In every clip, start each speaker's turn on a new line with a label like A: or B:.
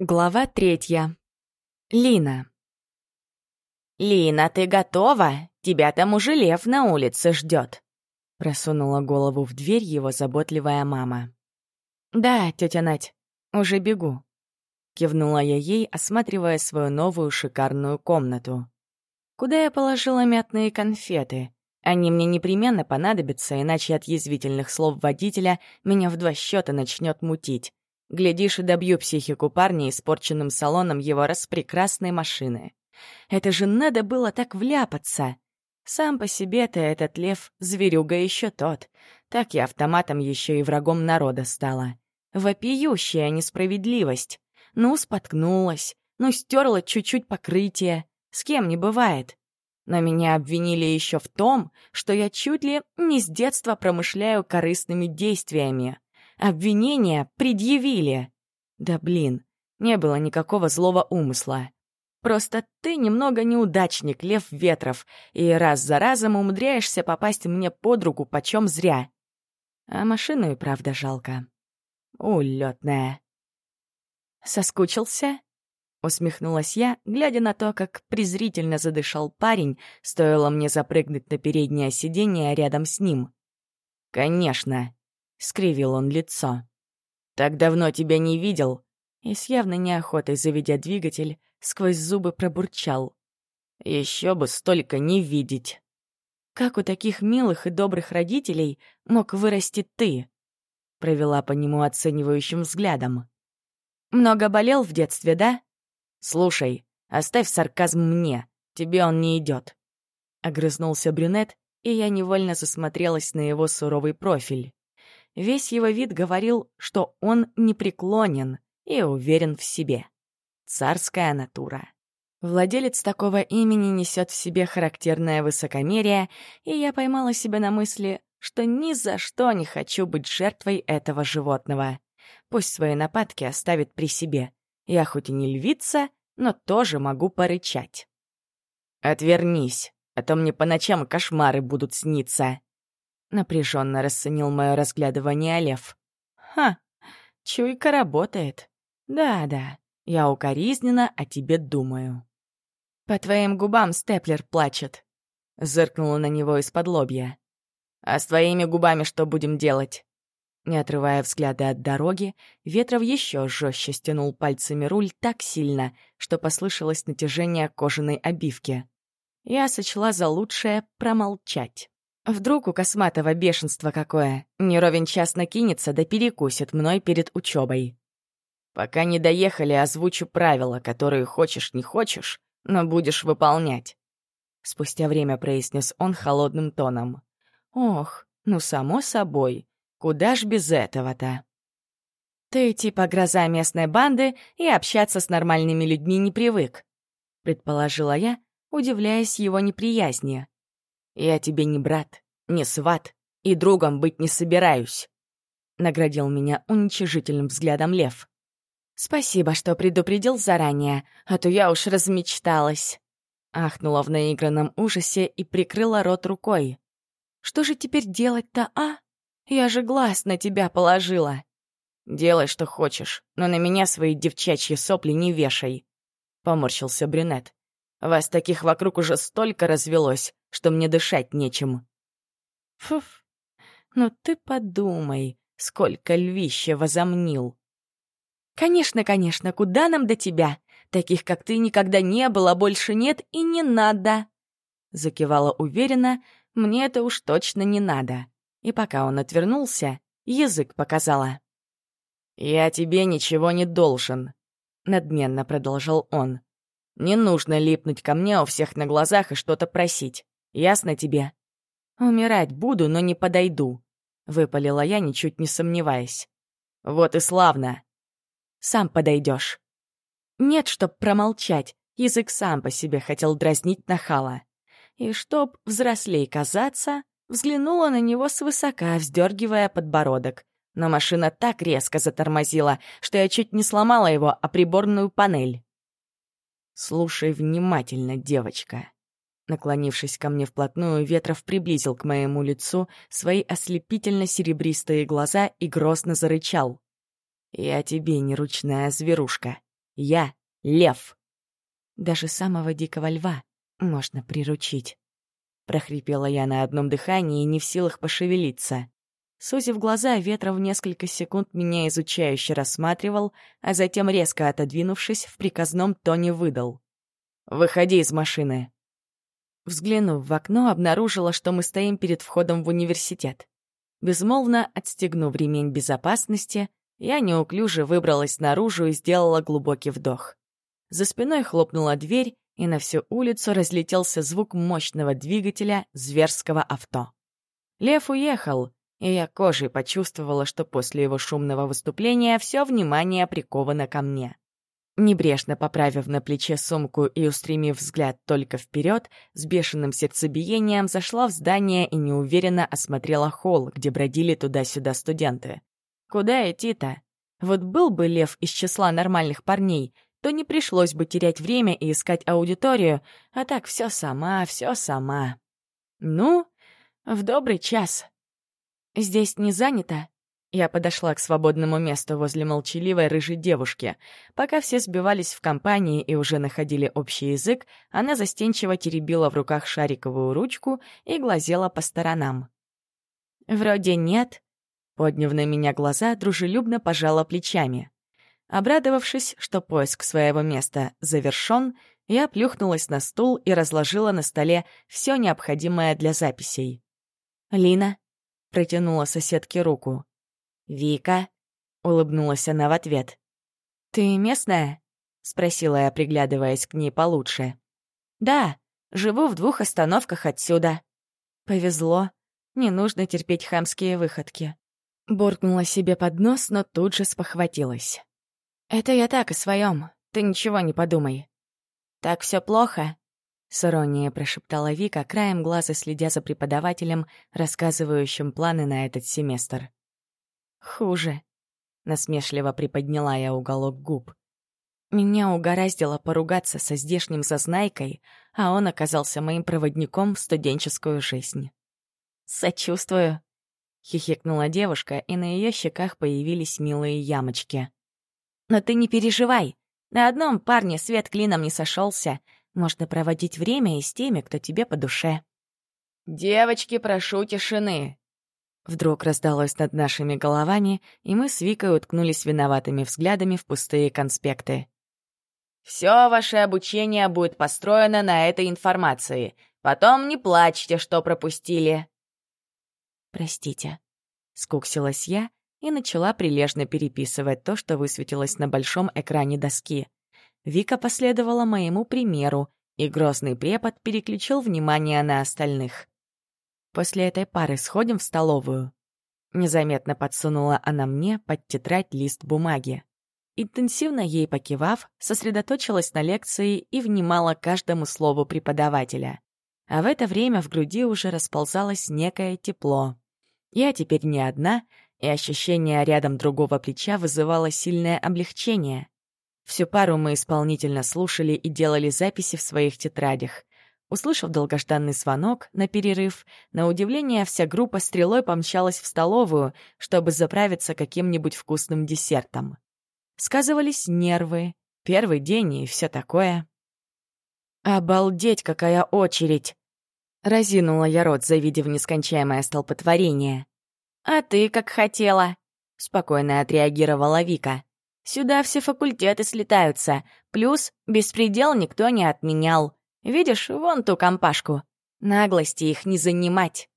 A: Глава третья. Лина.
B: «Лина, ты готова? Тебя там уже лев на улице ждет. Просунула голову в дверь его заботливая мама.
A: «Да, тетя Надь, уже бегу», — кивнула я ей, осматривая свою новую шикарную комнату. «Куда я положила мятные конфеты? Они мне непременно понадобятся, иначе от язвительных слов водителя меня в два счета начнет мутить. Глядишь, и добью психику парня испорченным салоном его распрекрасной машины. Это же надо было так вляпаться. Сам по себе-то этот лев — зверюга еще тот. Так я автоматом еще и врагом народа стала. Вопиющая несправедливость. Ну, споткнулась, ну, стерла чуть-чуть покрытие. С кем не бывает. Но меня обвинили еще в том, что я чуть ли не с детства промышляю корыстными действиями. Обвинения предъявили. Да блин, не было никакого злого умысла. Просто ты немного неудачник, Лев Ветров, и раз за разом умудряешься попасть мне под руку почем зря. А машину и правда жалко. Улетная. Соскучился? Усмехнулась я, глядя на то, как презрительно задышал парень, стоило мне запрыгнуть на переднее сиденье рядом с ним. «Конечно», — скривил он лицо. «Так давно тебя не видел!» И с явной неохотой, заведя двигатель, сквозь зубы пробурчал. «Еще бы столько не видеть!» «Как у таких милых и добрых родителей мог вырасти ты?» Провела по нему оценивающим взглядом. «Много болел в детстве, да?» «Слушай, оставь сарказм мне, тебе он не идет. Огрызнулся брюнет, и я невольно засмотрелась на его суровый профиль. Весь его вид говорил, что он непреклонен и уверен в себе. Царская натура. Владелец такого имени несет в себе характерное высокомерие, и я поймала себя на мысли, что ни за что не хочу быть жертвой этого животного. Пусть свои нападки оставит при себе. Я хоть и не львица, но тоже могу порычать. «Отвернись, а то мне по ночам кошмары будут сниться», Напряженно расценил мое разглядывание Лев. Ха, чуйка работает. Да-да, я укоризненно о тебе думаю. По твоим губам степлер плачет. Зыркнула на него из-под лобья. А с твоими губами что будем делать? Не отрывая взгляда от дороги, Ветров еще жестче стянул пальцами руль так сильно, что послышалось натяжение кожаной обивки. Я сочла за лучшее промолчать. Вдруг у Косматова бешенство какое, не ровен час накинется да перекусит мной перед учебой. Пока не доехали, озвучу правила, которые хочешь не хочешь, но будешь выполнять. Спустя время произнес он холодным тоном. Ох, ну само собой, куда ж без этого-то? Ты типа гроза местной банды и общаться с нормальными людьми не привык, предположила я, удивляясь его неприязни. «Я тебе не брат, не сват и другом быть не собираюсь», — наградил меня уничижительным взглядом лев. «Спасибо, что предупредил заранее, а то я уж размечталась», — ахнула в наигранном ужасе и прикрыла рот рукой. «Что же теперь делать-то, а? Я же глаз на тебя положила». «Делай, что хочешь, но на меня свои девчачьи сопли не вешай», — поморщился брюнет. «Вас таких вокруг уже столько развелось, что мне дышать нечем. Фуф, ну ты подумай, сколько львища возомнил. Конечно, конечно, куда нам до тебя? Таких, как ты, никогда не было, больше нет и не надо. Закивала уверенно, мне это уж точно не надо. И пока он отвернулся, язык показала. «Я тебе ничего не должен», — надменно продолжал он. «Не нужно липнуть ко мне у всех на глазах и что-то просить. Ясно тебе?» «Умирать буду, но не подойду», — выпалила я, ничуть не сомневаясь. «Вот и славно!» «Сам подойдешь. Нет, чтоб промолчать, язык сам по себе хотел дразнить нахала. И чтоб взрослей казаться, взглянула на него свысока, вздергивая подбородок. Но машина так резко затормозила, что я чуть не сломала его о приборную панель. «Слушай внимательно, девочка», Наклонившись ко мне вплотную, Ветров приблизил к моему лицу свои ослепительно-серебристые глаза и грозно зарычал. «Я тебе не ручная зверушка. Я — лев. Даже самого дикого льва можно приручить. Прохрипела я на одном дыхании, не в силах пошевелиться. Сузив глаза, Ветров несколько секунд меня изучающе рассматривал, а затем, резко отодвинувшись, в приказном тоне выдал. «Выходи из машины». Взглянув в окно, обнаружила, что мы стоим перед входом в университет. Безмолвно отстегнув ремень безопасности, я неуклюже выбралась наружу и сделала глубокий вдох. За спиной хлопнула дверь, и на всю улицу разлетелся звук мощного двигателя зверского авто. Лев уехал, и я кожей почувствовала, что после его шумного выступления все внимание приковано ко мне. Небрежно поправив на плече сумку и устремив взгляд только вперед, с бешеным сердцебиением зашла в здание и неуверенно осмотрела холл, где бродили туда-сюда студенты. Куда идти-то? Вот был бы лев из числа нормальных парней, то не пришлось бы терять время и искать аудиторию, а так все сама, все сама. Ну, в добрый час. Здесь не занято? Я подошла к свободному месту возле молчаливой рыжей девушки. Пока все сбивались в компании и уже находили общий язык, она застенчиво теребила в руках шариковую ручку и глазела по сторонам. «Вроде нет», — подняв на меня глаза, дружелюбно пожала плечами. Обрадовавшись, что поиск своего места завершён, я плюхнулась на стул и разложила на столе все необходимое для записей. «Лина», — протянула соседке руку. «Вика», — улыбнулась она в ответ. «Ты местная?» — спросила я, приглядываясь к ней получше. «Да, живу в двух остановках отсюда». «Повезло. Не нужно терпеть хамские выходки». Буркнула себе под нос, но тут же спохватилась. «Это я так о своем. Ты ничего не подумай». «Так все плохо?» — с иронией прошептала Вика, краем глаза следя за преподавателем, рассказывающим планы на этот семестр. «Хуже», — насмешливо приподняла я уголок губ. Меня угораздило поругаться со здешним зазнайкой, а он оказался моим проводником в студенческую жизнь. «Сочувствую», — хихикнула девушка, и на ее щеках появились милые ямочки. «Но ты не переживай. На одном парне свет клином не сошелся. Можно проводить время и с теми, кто тебе по душе».
B: «Девочки, прошу тишины!»
A: Вдруг раздалось над нашими головами, и мы с Викой уткнулись виноватыми взглядами в пустые конспекты.
B: «Все ваше обучение будет построено на этой информации. Потом не плачьте, что пропустили».
A: «Простите», — скуксилась я и начала прилежно переписывать то, что высветилось на большом экране доски. Вика последовала моему примеру, и грозный препод переключил внимание на остальных. После этой пары сходим в столовую». Незаметно подсунула она мне под тетрадь лист бумаги. Интенсивно ей покивав, сосредоточилась на лекции и внимала каждому слову преподавателя. А в это время в груди уже расползалось некое тепло. Я теперь не одна, и ощущение рядом другого плеча вызывало сильное облегчение. Всю пару мы исполнительно слушали и делали записи в своих тетрадях. Услышав долгожданный звонок на перерыв, на удивление вся группа стрелой помчалась в столовую, чтобы заправиться каким-нибудь вкусным десертом. Сказывались нервы, первый день и все такое. «Обалдеть, какая очередь!» Разинула я рот, завидев нескончаемое столпотворение. «А ты как хотела!» — спокойно отреагировала Вика. «Сюда все факультеты слетаются, плюс беспредел никто не отменял. Видишь, вон ту компашку. Наглости их не занимать.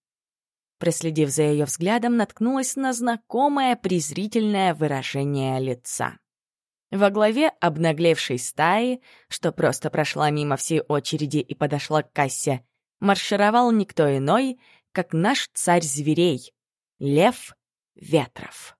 A: Проследив за ее взглядом, наткнулась на знакомое презрительное выражение лица. Во главе обнаглевшей стаи, что просто прошла мимо всей очереди и подошла к кассе, маршировал никто иной, как наш царь зверей — Лев Ветров.